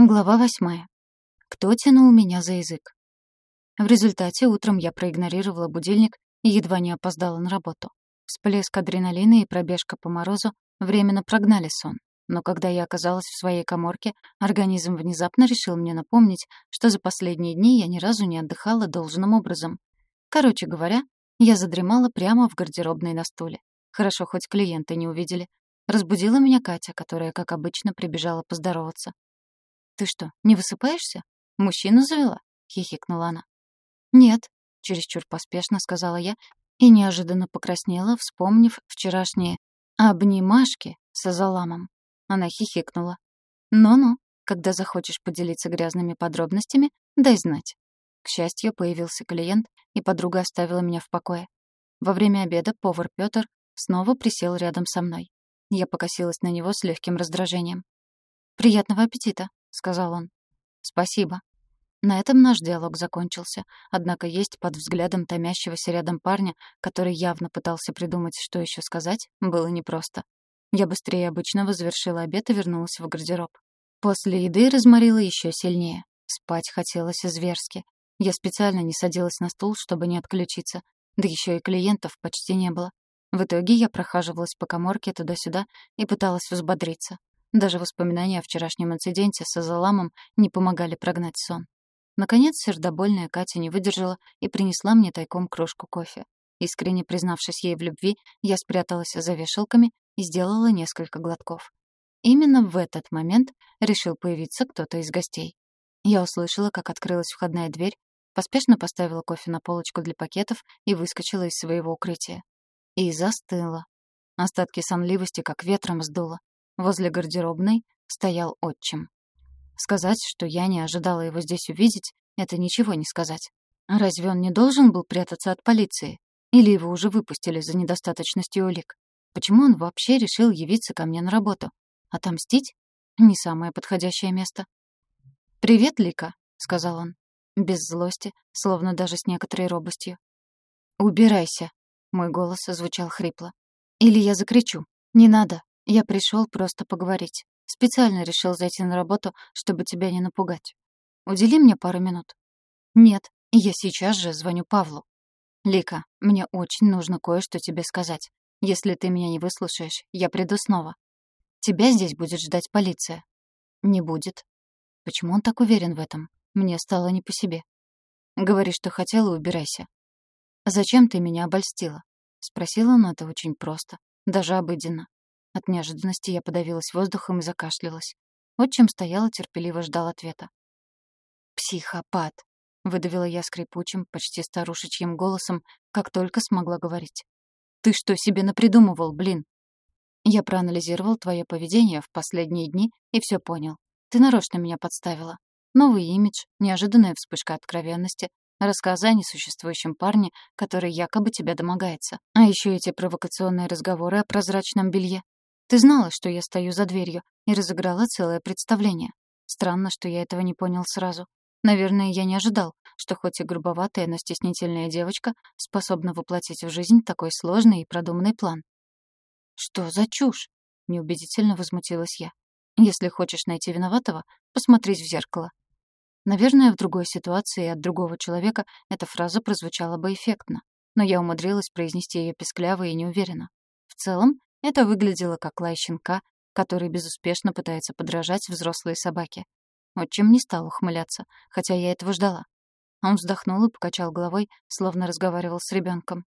Глава восьмая. Кто тянул меня за язык? В результате утром я проигнорировала будильник и едва не опоздала на работу. Всплеск адреналина и пробежка по морозу временно прогнали сон. Но когда я оказалась в своей коморке, организм внезапно решил мне напомнить, что за последние дни я ни разу не отдыхала должным образом. Короче говоря, я задремала прямо в гардеробной на стуле. Хорошо, хоть клиенты не увидели. Разбудила меня Катя, которая, как обычно, прибежала поздороваться. «Ты что, не высыпаешься? Мужчину завела?» — хихикнула она. «Нет», — чересчур поспешно сказала я и неожиданно покраснела, вспомнив вчерашние обнимашки с Азаламом. Она хихикнула. «Ну-ну, когда захочешь поделиться грязными подробностями, дай знать». К счастью, появился клиент, и подруга оставила меня в покое. Во время обеда повар Пётр снова присел рядом со мной. Я покосилась на него с легким раздражением. «Приятного аппетита», — сказал он. «Спасибо». На этом наш диалог закончился, однако есть под взглядом томящегося рядом парня, который явно пытался придумать, что еще сказать, было непросто. Я быстрее обычного завершила обед и вернулась в гардероб. После еды разморила еще сильнее. Спать хотелось зверски. Я специально не садилась на стул, чтобы не отключиться. Да еще и клиентов почти не было. В итоге я прохаживалась по коморке туда-сюда и пыталась взбодриться. Даже воспоминания о вчерашнем инциденте с Азаламом не помогали прогнать сон. Наконец, сердобольная Катя не выдержала и принесла мне тайком кружку кофе. Искренне признавшись ей в любви, я спряталась за вешалками и сделала несколько глотков. Именно в этот момент решил появиться кто-то из гостей. Я услышала, как открылась входная дверь, поспешно поставила кофе на полочку для пакетов и выскочила из своего укрытия. И застыла. Остатки сонливости как ветром сдуло. Возле гардеробной стоял отчим. Сказать, что я не ожидала его здесь увидеть, это ничего не сказать. Разве он не должен был прятаться от полиции? Или его уже выпустили за недостаточностью улик? Почему он вообще решил явиться ко мне на работу? Отомстить? Не самое подходящее место. «Привет, Лика», — сказал он. Без злости, словно даже с некоторой робостью. «Убирайся», — мой голос звучал хрипло. «Или я закричу. Не надо». Я пришел просто поговорить. Специально решил зайти на работу, чтобы тебя не напугать. Удели мне пару минут. Нет, я сейчас же звоню Павлу. Лика, мне очень нужно кое-что тебе сказать. Если ты меня не выслушаешь, я приду снова. Тебя здесь будет ждать полиция. Не будет. Почему он так уверен в этом? Мне стало не по себе. Говори, что хотела, убирайся. Зачем ты меня обольстила? Спросила он это очень просто, даже обыденно. От неожиданности я подавилась воздухом и закашлялась. Отчим стоял и терпеливо ждал ответа. «Психопат!» — выдавила я скрипучим, почти старушечьим голосом, как только смогла говорить. «Ты что себе напридумывал, блин?» «Я проанализировал твое поведение в последние дни и все понял. Ты нарочно меня подставила. Новый имидж, неожиданная вспышка откровенности, рассказы о несуществующем парне, который якобы тебя домогается. А еще эти провокационные разговоры о прозрачном белье. Ты знала, что я стою за дверью, и разыграла целое представление. Странно, что я этого не понял сразу. Наверное, я не ожидал, что хоть и грубоватая, но стеснительная девочка способна воплотить в жизнь такой сложный и продуманный план. «Что за чушь?» — неубедительно возмутилась я. «Если хочешь найти виноватого, посмотрись в зеркало». Наверное, в другой ситуации от другого человека эта фраза прозвучала бы эффектно, но я умудрилась произнести ее пескляво и неуверенно. В целом, это выглядело как лай щенка, который безуспешно пытается подражать взрослой собаке. Отчим не стал ухмыляться, хотя я этого ждала. Он вздохнул и покачал головой, словно разговаривал с ребенком.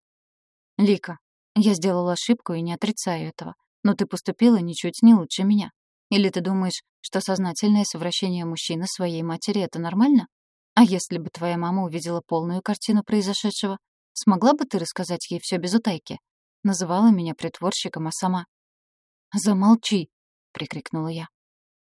«Лика, я сделала ошибку и не отрицаю этого, но ты поступила ничуть не лучше меня. Или ты думаешь, что сознательное совращение мужчины своей матери — это нормально? А если бы твоя мама увидела полную картину произошедшего, смогла бы ты рассказать ей все без утайки? Называла меня притворщиком, а сама... «Замолчи!» — прикрикнула я.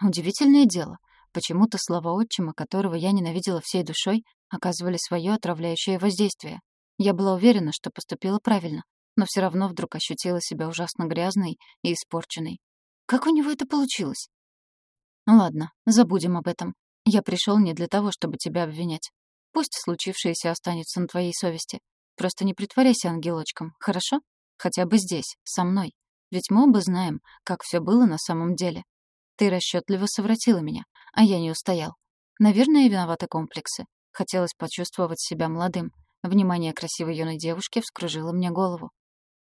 Удивительное дело. Почему-то слова отчима, которого я ненавидела всей душой, оказывали свое отравляющее воздействие. Я была уверена, что поступила правильно, но все равно вдруг ощутила себя ужасно грязной и испорченной. Как у него это получилось? Ладно, забудем об этом. Я пришел не для того, чтобы тебя обвинять. Пусть случившееся останется на твоей совести. Просто не притворяйся ангелочком, хорошо? Хотя бы здесь, со мной. Ведь мы оба знаем, как все было на самом деле. Ты расчетливо совратила меня, а я не устоял. Наверное, виноваты комплексы. Хотелось почувствовать себя молодым. Внимание красивой юной девушки вскружило мне голову.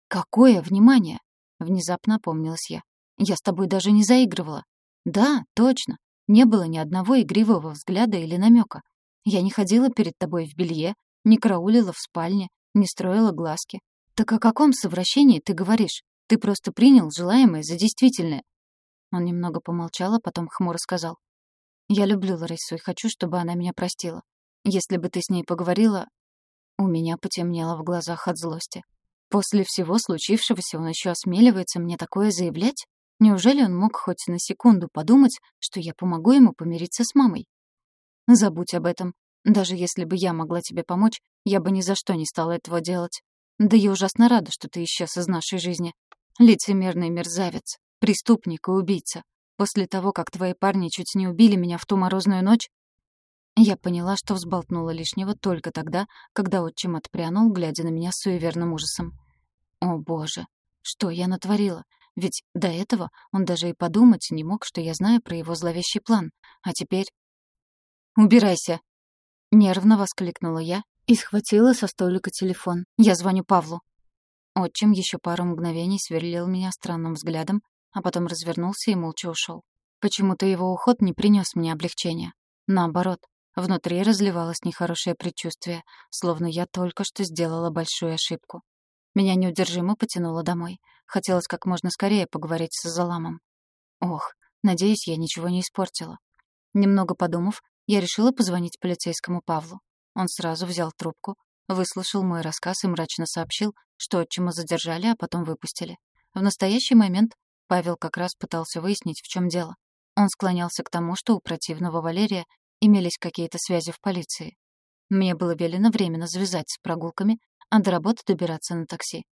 «Какое внимание?» — внезапно опомнилась я. «Я с тобой даже не заигрывала». «Да, точно. Не было ни одного игривого взгляда или намека. Я не ходила перед тобой в белье, не караулила в спальне, не строила глазки. Так о каком совращении ты говоришь? Ты просто принял желаемое за действительное». Он немного помолчал, а потом хмуро сказал. «Я люблю Ларису и хочу, чтобы она меня простила. Если бы ты с ней поговорила...» У меня потемнело в глазах от злости. После всего случившегося он еще осмеливается мне такое заявлять? Неужели он мог хоть на секунду подумать, что я помогу ему помириться с мамой? Забудь об этом. Даже если бы я могла тебе помочь, я бы ни за что не стала этого делать. Да я ужасно рада, что ты исчез из нашей жизни. Лицемерный мерзавец, преступник и убийца. После того, как твои парни чуть не убили меня в ту морозную ночь, я поняла, что взболтнула лишнего только тогда, когда отчим отпрянул, глядя на меня с суеверным ужасом. О, боже, что я натворила? Ведь до этого он даже и подумать не мог, что я знаю про его зловещий план. А теперь... «Убирайся!» Нервно воскликнула я и схватила со столика телефон. «Я звоню Павлу». Отчим еще пару мгновений сверлил меня странным взглядом, а потом развернулся и молча ушел. Почему-то его уход не принес мне облегчения. Наоборот, внутри разливалось нехорошее предчувствие, словно я только что сделала большую ошибку. Меня неудержимо потянуло домой. Хотелось как можно скорее поговорить с Заламом. Ох, надеюсь, я ничего не испортила. Немного подумав, я решила позвонить полицейскому Павлу. Он сразу взял трубку, выслушал мой рассказ и мрачно сообщил, что отчима задержали, а потом выпустили. В настоящий момент Павел как раз пытался выяснить, в чем дело. Он склонялся к тому, что у противного Валерия имелись какие-то связи в полиции. Мне было велено временно завязать с прогулками, а до работы добираться на такси.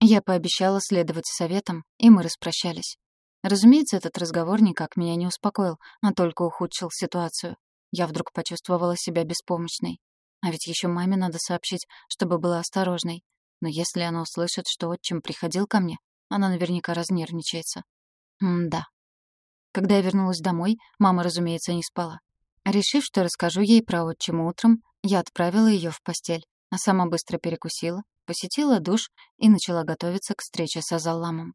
Я пообещала следовать советам, и мы распрощались. Разумеется, этот разговор никак меня не успокоил, а только ухудшил ситуацию. Я вдруг почувствовала себя беспомощной. А ведь еще маме надо сообщить, чтобы была осторожной. Но если она услышит, что отчим приходил ко мне, она наверняка разнервничается. М-да. Когда я вернулась домой, мама, разумеется, не спала. Решив, что расскажу ей про отчима утром, я отправила ее в постель, а сама быстро перекусила, посетила душ и начала готовиться к встрече с Азалламом.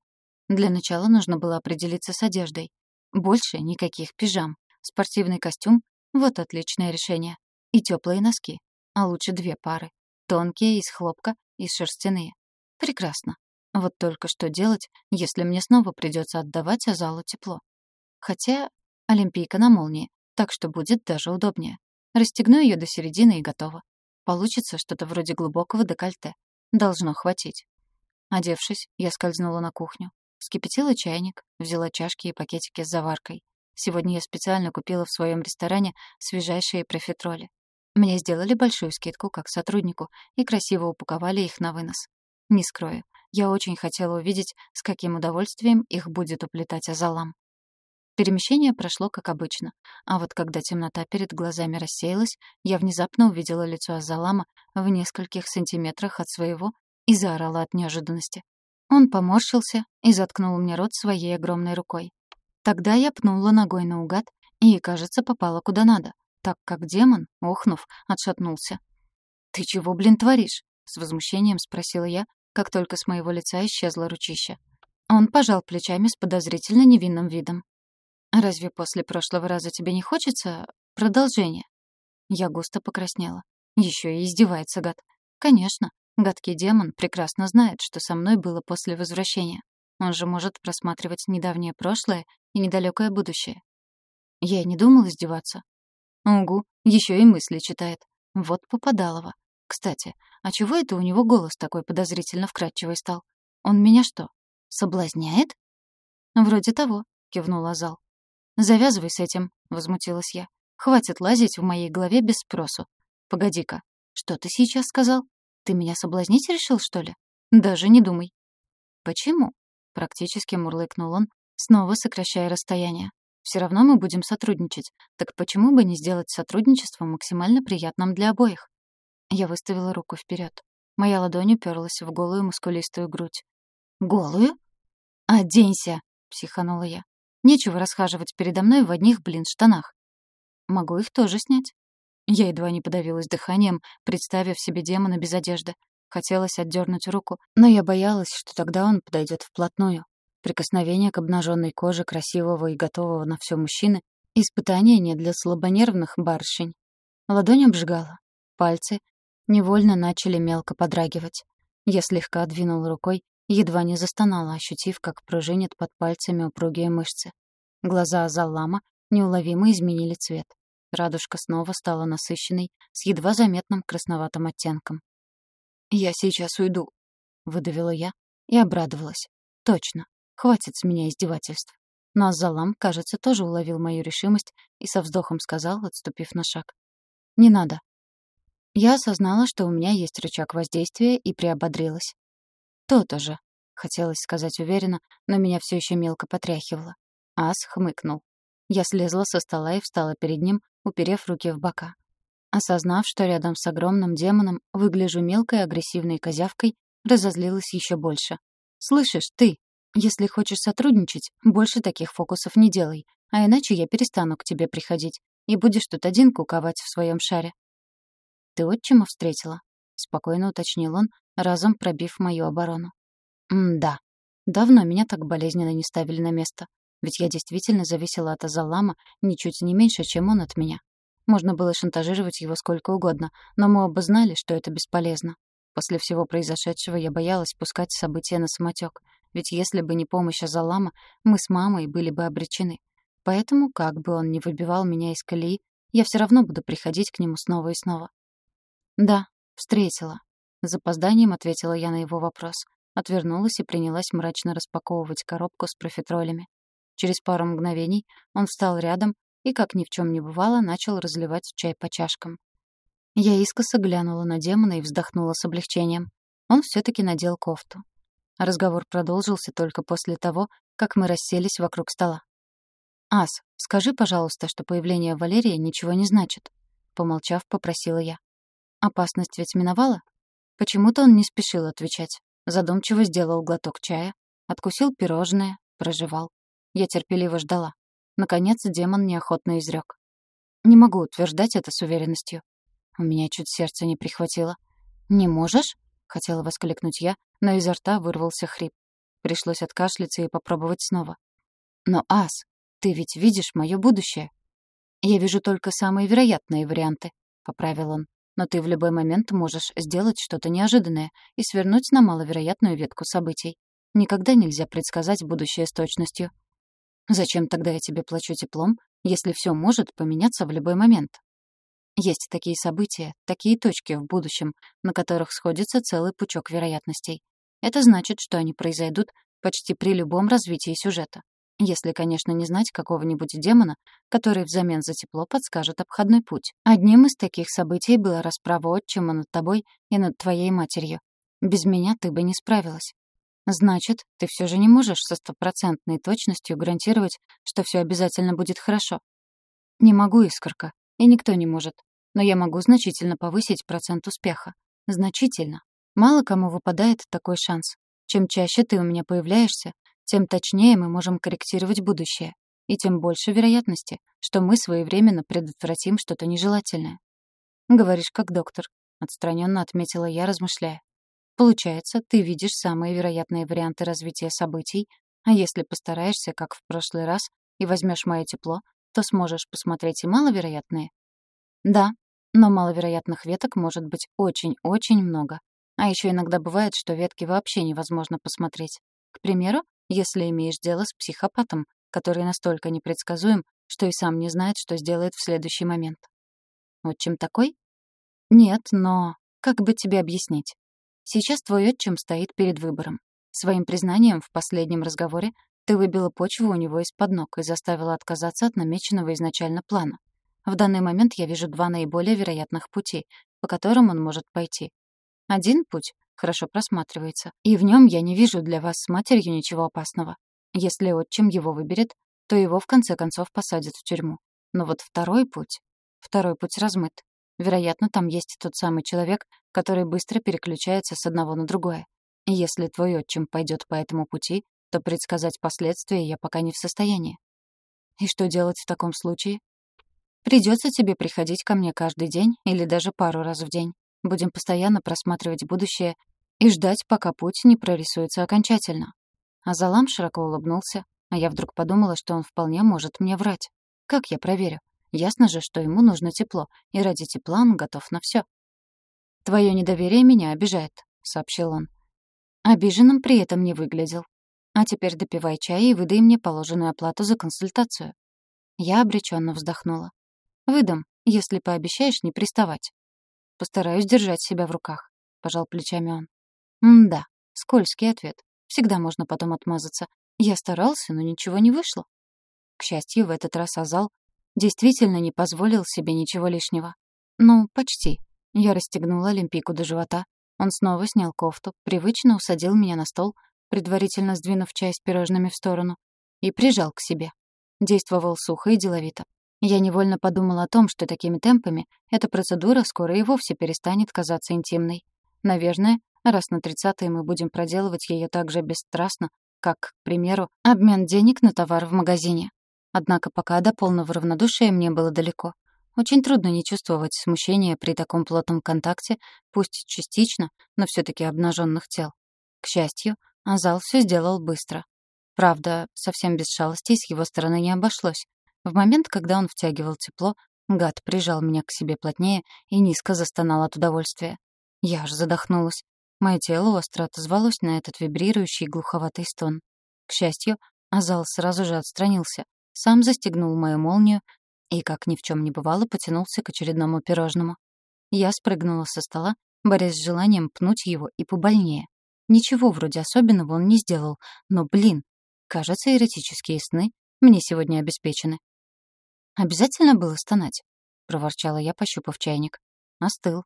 Для начала нужно было определиться с одеждой. Больше никаких пижам. Спортивный костюм — вот отличное решение. И теплые носки. А лучше две пары. Тонкие, из хлопка и шерстяные. Прекрасно. Вот только что делать, если мне снова придется отдавать Азалу тепло. Хотя олимпийка на молнии, так что будет даже удобнее. Расстегну ее до середины и готово. Получится что-то вроде глубокого декольте. Должно хватить. Одевшись, я скользнула на кухню. Вскипятила чайник, взяла чашки и пакетики с заваркой. Сегодня я специально купила в своем ресторане свежайшие профитроли. Мне сделали большую скидку как сотруднику и красиво упаковали их на вынос. Не скрою, я очень хотела увидеть, с каким удовольствием их будет уплетать Азалам. Перемещение прошло как обычно, а вот когда темнота перед глазами рассеялась, я внезапно увидела лицо Азалама в нескольких сантиметрах от своего и заорала от неожиданности. Он поморщился и заткнул мне рот своей огромной рукой. Тогда я пнула ногой наугад и, кажется, попала куда надо, так как демон, охнув, отшатнулся. «Ты чего, блин, творишь?» — с возмущением спросила я, как только с моего лица исчезло ручище. Он пожал плечами с подозрительно невинным видом. «Разве после прошлого раза тебе не хочется продолжения?» Я густо покраснела. Еще и издевается гад. «Конечно, гадкий демон прекрасно знает, что со мной было после возвращения. Он же может просматривать недавнее прошлое и недалекое будущее. Я не думал издеваться. Угу, еще и мысли читает. Вот попадалово. Кстати, а чего это у него голос такой подозрительно вкрадчивый стал? Он меня что, соблазняет? Вроде того, кивнул Азал. «Завязывай с этим», — возмутилась я. «Хватит лазить в моей голове без спросу. Погоди-ка, что ты сейчас сказал? Ты меня соблазнить решил, что ли? Даже не думай». «Почему?» — практически мурлыкнул он, снова сокращая расстояние. «Все равно мы будем сотрудничать. Так почему бы не сделать сотрудничество максимально приятным для обоих?» Я выставила руку вперед. Моя ладонь уперлась в голую мускулистую грудь. «Голую?» «Оденься!» — психанула я. Нечего расхаживать передо мной в одних, блин, штанах. могу их тоже снять. Я едва не подавилась дыханием, представив себе демона без одежды. Хотелось отдернуть руку, но я боялась, что тогда он подойдет вплотную. Прикосновение к обнаженной коже красивого и готового на все мужчины — испытание не для слабонервных барышень. Ладонь обжигала. Пальцы невольно начали мелко подрагивать. Я слегка двинула рукой, едва не застонала, ощутив, как пружинят под пальцами упругие мышцы. Глаза Азаллама неуловимо изменили цвет. Радужка снова стала насыщенной, с едва заметным красноватым оттенком. «Я сейчас уйду», — выдавила я и обрадовалась. «Точно, хватит с меня издевательств». Но Азалам, кажется, тоже уловил мою решимость и со вздохом сказал, отступив на шаг. «Не надо». Я осознала, что у меня есть рычаг воздействия, и приободрилась. «То-то же», — хотелось сказать уверенно, но меня все еще мелко потряхивало. Ас хмыкнул. Я слезла со стола и встала перед ним, уперев руки в бока. Осознав, что рядом с огромным демоном выгляжу мелкой агрессивной козявкой, разозлилась еще больше. «Слышишь, ты, если хочешь сотрудничать, больше таких фокусов не делай, а иначе я перестану к тебе приходить, и будешь тут один куковать в своем шаре». «Ты отчима встретила?» — спокойно уточнил он, разом пробив мою оборону. «М-да. Давно меня так болезненно не ставили на место. Ведь я действительно зависела от Азалама ничуть не меньше, чем он от меня. Можно было шантажировать его сколько угодно, но мы оба знали, что это бесполезно. После всего произошедшего я боялась пускать события на самотек, ведь если бы не помощь Азалама, мы с мамой были бы обречены. Поэтому, как бы он ни выбивал меня из колеи, я все равно буду приходить к нему снова и снова. «Да, встретила». С запозданием ответила я на его вопрос. Отвернулась и принялась мрачно распаковывать коробку с профитролями. Через пару мгновений он встал рядом и, как ни в чем не бывало, начал разливать чай по чашкам. Я искоса глянула на демона и вздохнула с облегчением. Он все-таки надел кофту. Разговор продолжился только после того, как мы расселись вокруг стола. «Ас, скажи, пожалуйста, что появление Валерия ничего не значит», — помолчав, попросила я. «Опасность ведь миновала?» Почему-то он не спешил отвечать. Задумчиво сделал глоток чая, откусил пирожное, прожевал. Я терпеливо ждала. Наконец демон неохотно изрек. Не могу утверждать это с уверенностью. У меня чуть сердце не прихватило. «Не можешь?» — хотела воскликнуть я, но изо рта вырвался хрип. Пришлось откашляться и попробовать снова. «Но, Ас, ты ведь видишь мое будущее?» «Я вижу только самые вероятные варианты», — поправил он. «Но ты в любой момент можешь сделать что-то неожиданное и свернуть на маловероятную ветку событий. Никогда нельзя предсказать будущее с точностью. Зачем тогда я тебе плачу теплом, если все может поменяться в любой момент? Есть такие события, такие точки в будущем, на которых сходится целый пучок вероятностей. Это значит, что они произойдут почти при любом развитии сюжета. Если, конечно, не знать какого-нибудь демона, который взамен за тепло подскажет обходной путь. Одним из таких событий была расправа отчима над тобой и над твоей матерью. Без меня ты бы не справилась. Значит, ты все же не можешь со стопроцентной точностью гарантировать, что все обязательно будет хорошо. Не могу, Искорка, и никто не может. Но я могу значительно повысить процент успеха. Значительно. Мало кому выпадает такой шанс. Чем чаще ты у меня появляешься, тем точнее мы можем корректировать будущее. И тем больше вероятности, что мы своевременно предотвратим что-то нежелательное. Говоришь, как доктор. Отстраненно отметила я, размышляя. Получается, ты видишь самые вероятные варианты развития событий, а если постараешься, как в прошлый раз, и возьмешь мое тепло, то сможешь посмотреть и маловероятные. Да, но маловероятных веток может быть очень-очень много. А еще иногда бывает, что ветки вообще невозможно посмотреть. К примеру, если имеешь дело с психопатом, который настолько непредсказуем, что и сам не знает, что сделает в следующий момент. Вот чем такой? Нет, но как бы тебе объяснить? Сейчас твой отчим стоит перед выбором. Своим признанием в последнем разговоре ты выбила почву у него из-под ног и заставила отказаться от намеченного изначально плана. В данный момент я вижу два наиболее вероятных пути, по которым он может пойти. Один путь хорошо просматривается, и в нем я не вижу для вас с матерью ничего опасного. Если отчим его выберет, то его в конце концов посадят в тюрьму. Но вот второй путь... Второй путь размыт. Вероятно, там есть тот самый человек, который быстро переключается с одного на другое. Если твой отчим пойдет по этому пути, то предсказать последствия я пока не в состоянии. И что делать в таком случае? Придется тебе приходить ко мне каждый день или даже пару раз в день. Будем постоянно просматривать будущее и ждать, пока путь не прорисуется окончательно». Азалам широко улыбнулся, а я вдруг подумала, что он вполне может мне врать. Как я проверю? Ясно же, что ему нужно тепло, и ради тепла он готов на все. «Твое недоверие меня обижает», — сообщил он. Обиженным при этом не выглядел. «А теперь допивай чай и выдай мне положенную оплату за консультацию». Я обреченно вздохнула. «Выдам, если пообещаешь не приставать». «Постараюсь держать себя в руках», — пожал плечами он. «М-да, скользкий ответ. Всегда можно потом отмазаться. Я старался, но ничего не вышло». К счастью, в этот раз Азал действительно не позволил себе ничего лишнего. Ну, почти. Я расстегнула Олимпийку до живота. Он снова снял кофту, привычно усадил меня на стол, предварительно сдвинув чай с пирожными в сторону, и прижал к себе. Действовал сухо и деловито. Я невольно подумала о том, что такими темпами эта процедура скоро и вовсе перестанет казаться интимной. Наверное, раз на тридцатые мы будем проделывать ее так же бесстрастно, как, к примеру, обмен денег на товар в магазине. Однако пока до полного равнодушия мне было далеко. Очень трудно не чувствовать смущения при таком плотном контакте, пусть частично, но все таки обнаженных тел. К счастью, Азал все сделал быстро. Правда, совсем без шалостей с его стороны не обошлось. В момент, когда он втягивал тепло, гад прижал меня к себе плотнее и низко застонал от удовольствия. Я аж задохнулась. Мое тело остро отозвалось на этот вибрирующий глуховатый стон. К счастью, Азал сразу же отстранился, сам застегнул мою молнию и, как ни в чем не бывало, потянулся к очередному пирожному. Я спрыгнула со стола, борясь с желанием пнуть его и побольнее. Ничего вроде особенного он не сделал, но, блин, кажется, эротические сны мне сегодня обеспечены. «Обязательно было стонать?» — проворчала я, пощупав чайник. Остыл.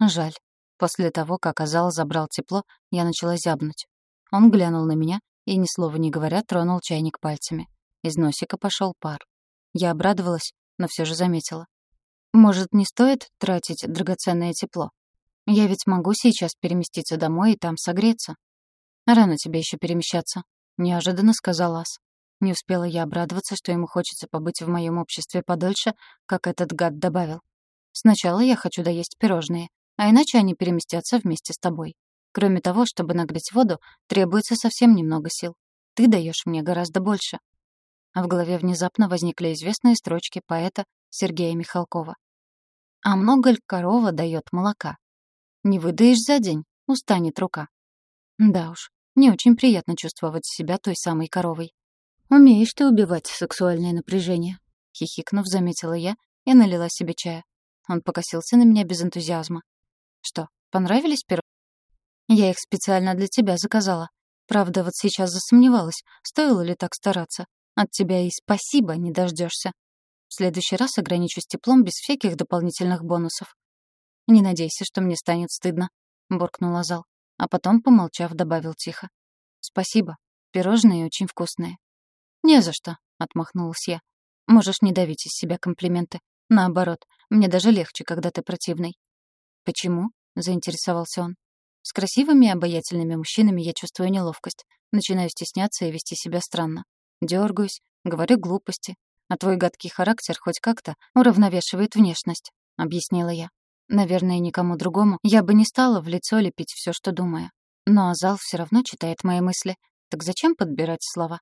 Жаль. После того, как Азал забрал тепло, я начала зябнуть. Он глянул на меня и, ни слова не говоря, тронул чайник пальцами. Из носика пошел пар. Я обрадовалась, но все же заметила. Может, не стоит тратить драгоценное тепло? Я ведь могу сейчас переместиться домой и там согреться. Рано тебе еще перемещаться, неожиданно сказал Ас. Не успела я обрадоваться, что ему хочется побыть в моем обществе подольше, как этот гад добавил. Сначала я хочу доесть пирожные, а иначе они переместятся вместе с тобой. Кроме того, чтобы нагреть воду, требуется совсем немного сил. Ты даешь мне гораздо больше а в голове внезапно возникли известные строчки поэта Сергея Михалкова. «А много ль корова дает молока? Не выдаешь за день, устанет рука». Да уж, не очень приятно чувствовать себя той самой коровой. «Умеешь ты убивать сексуальное напряжение», — хихикнув, заметила я и налила себе чая. Он покосился на меня без энтузиазма. «Что, понравились пирожные?» «Я их специально для тебя заказала. Правда, вот сейчас засомневалась, стоило ли так стараться. От тебя и спасибо не дождешься. В следующий раз ограничусь теплом без всяких дополнительных бонусов. Не надейся, что мне станет стыдно, буркнул Азал, а потом, помолчав, добавил тихо. Спасибо. Пирожные очень вкусные. Не за что, отмахнулась я. Можешь не давить из себя комплименты. Наоборот, мне даже легче, когда ты противный. Почему? заинтересовался он. С красивыми и обаятельными мужчинами я чувствую неловкость, начинаю стесняться и вести себя странно. Дергаюсь, говорю глупости. А твой гадкий характер хоть как-то уравновешивает внешность, объяснила я. Наверное, никому другому я бы не стала в лицо лепить все, что думаю. Но Азал все равно читает мои мысли. Так зачем подбирать слова?